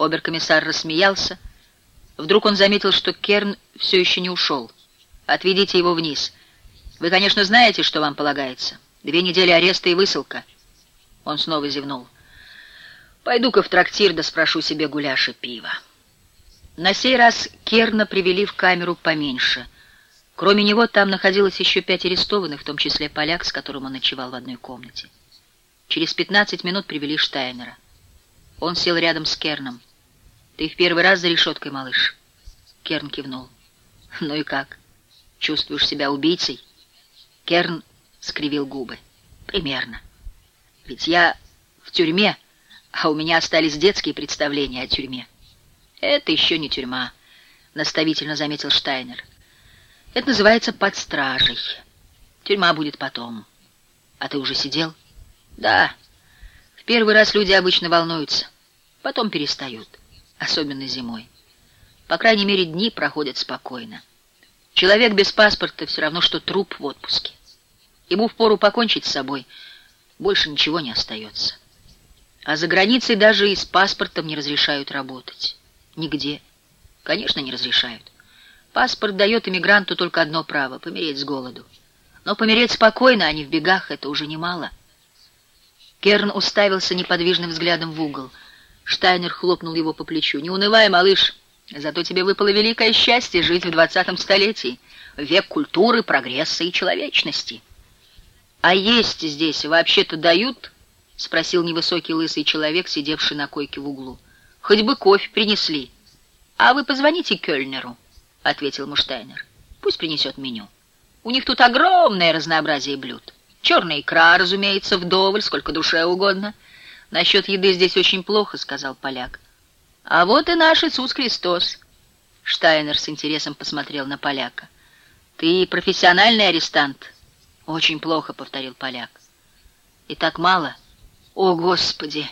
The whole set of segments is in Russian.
Оберкомиссар рассмеялся. Вдруг он заметил, что Керн все еще не ушел. «Отведите его вниз. Вы, конечно, знаете, что вам полагается. Две недели ареста и высылка». Он снова зевнул. «Пойду-ка в трактир да спрошу себе гуляша пива». На сей раз Керна привели в камеру поменьше. Кроме него там находилось еще пять арестованных, в том числе поляк, с которым он ночевал в одной комнате. Через пятнадцать минут привели Штайнера. Он сел рядом с Керном. «Ты в первый раз за решеткой, малыш?» Керн кивнул. «Ну и как? Чувствуешь себя убийцей?» Керн скривил губы. «Примерно. Ведь я в тюрьме, а у меня остались детские представления о тюрьме». «Это еще не тюрьма», — наставительно заметил Штайнер. «Это называется под стражей. Тюрьма будет потом. А ты уже сидел?» «Да. В первый раз люди обычно волнуются, потом перестают, особенно зимой. По крайней мере, дни проходят спокойно. Человек без паспорта все равно, что труп в отпуске. Ему впору покончить с собой, больше ничего не остается. А за границей даже и с паспортом не разрешают работать». Нигде. Конечно, не разрешают. Паспорт дает иммигранту только одно право — помереть с голоду. Но помереть спокойно, а не в бегах, это уже немало. Керн уставился неподвижным взглядом в угол. Штайнер хлопнул его по плечу. «Не унывай, малыш, зато тебе выпало великое счастье жить в двадцатом столетии, век культуры, прогресса и человечности». «А есть здесь вообще-то дают?» — спросил невысокий лысый человек, сидевший на койке в углу. Хоть бы кофе принесли. А вы позвоните Кёльнеру, — ответил Муштайнер. Пусть принесет меню. У них тут огромное разнообразие блюд. Черная икра, разумеется, вдоволь, сколько душе угодно. Насчет еды здесь очень плохо, — сказал поляк. А вот и наш Иисус Христос. Штайнер с интересом посмотрел на поляка. Ты профессиональный арестант? Очень плохо, — повторил поляк. И так мало? О, Господи!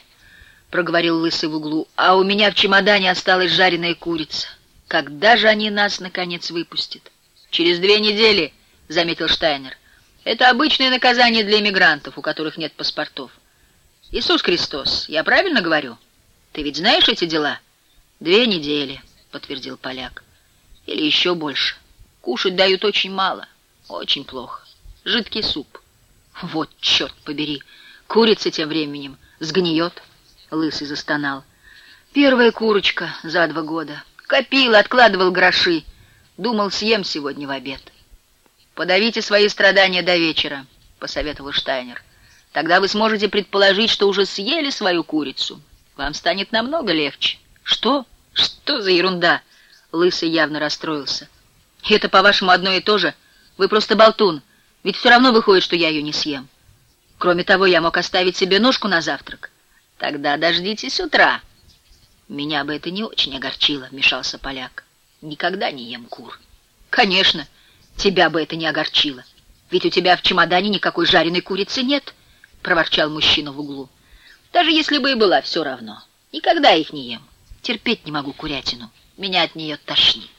— проговорил лысый в углу, — «а у меня в чемодане осталась жареная курица. Когда же они нас, наконец, выпустят?» «Через две недели», — заметил Штайнер. «Это обычное наказание для иммигрантов, у которых нет паспортов». «Иисус Христос, я правильно говорю? Ты ведь знаешь эти дела?» «Две недели», — подтвердил поляк. «Или еще больше. Кушать дают очень мало, очень плохо. Жидкий суп. Вот, черт побери, курица тем временем сгниет». Лысый застонал. Первая курочка за два года. Копил, откладывал гроши. Думал, съем сегодня в обед. «Подавите свои страдания до вечера», — посоветовал Штайнер. «Тогда вы сможете предположить, что уже съели свою курицу. Вам станет намного легче». «Что? Что за ерунда?» Лысый явно расстроился. «Это, по-вашему, одно и то же? Вы просто болтун. Ведь все равно выходит, что я ее не съем. Кроме того, я мог оставить себе ножку на завтрак. Тогда дождитесь утра. Меня бы это не очень огорчило, вмешался поляк. Никогда не ем кур. Конечно, тебя бы это не огорчило. Ведь у тебя в чемодане никакой жареной курицы нет, проворчал мужчина в углу. Даже если бы и была, все равно. Никогда их не ем. Терпеть не могу курятину. Меня от нее тошнит.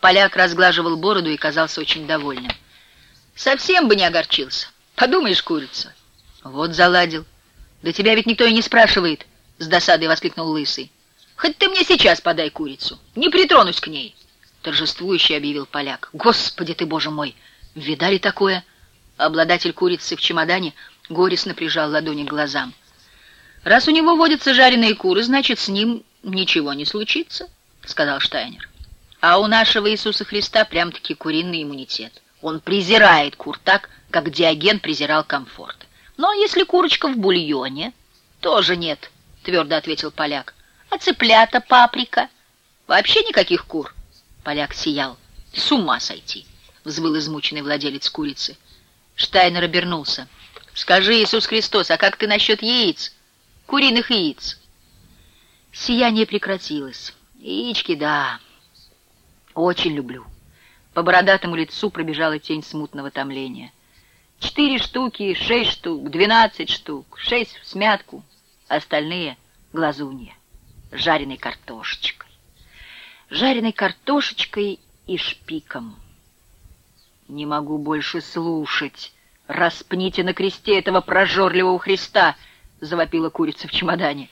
Поляк разглаживал бороду и казался очень довольным. Совсем бы не огорчился. Подумаешь, курица. Вот заладил. «Да тебя ведь никто и не спрашивает!» — с досадой воскликнул Лысый. «Хоть ты мне сейчас подай курицу, не притронусь к ней!» Торжествующе объявил поляк. «Господи ты, боже мой! Видали такое?» Обладатель курицы в чемодане горестно прижал ладони к глазам. «Раз у него водятся жареные куры, значит, с ним ничего не случится», — сказал Штайнер. «А у нашего Иисуса Христа прям-таки куриный иммунитет. Он презирает кур так, как Диоген презирал комфорт. Но если курочка в бульоне, тоже нет, твердо ответил поляк. А цыплята, паприка? Вообще никаких кур. Поляк сиял. С ума сойти, взвыл измученный владелец курицы. Штайнер обернулся. Скажи, Иисус Христос, а как ты насчет яиц? Куриных яиц? Сияние прекратилось. Яички, да. Очень люблю. По бородатому лицу пробежала тень смутного томления. Четыре штуки, шесть штук, двенадцать штук, шесть в смятку, остальные — глазунья, жареной картошечкой. Жареной картошечкой и шпиком. Не могу больше слушать. Распните на кресте этого прожорливого Христа, — завопила курица в чемодане.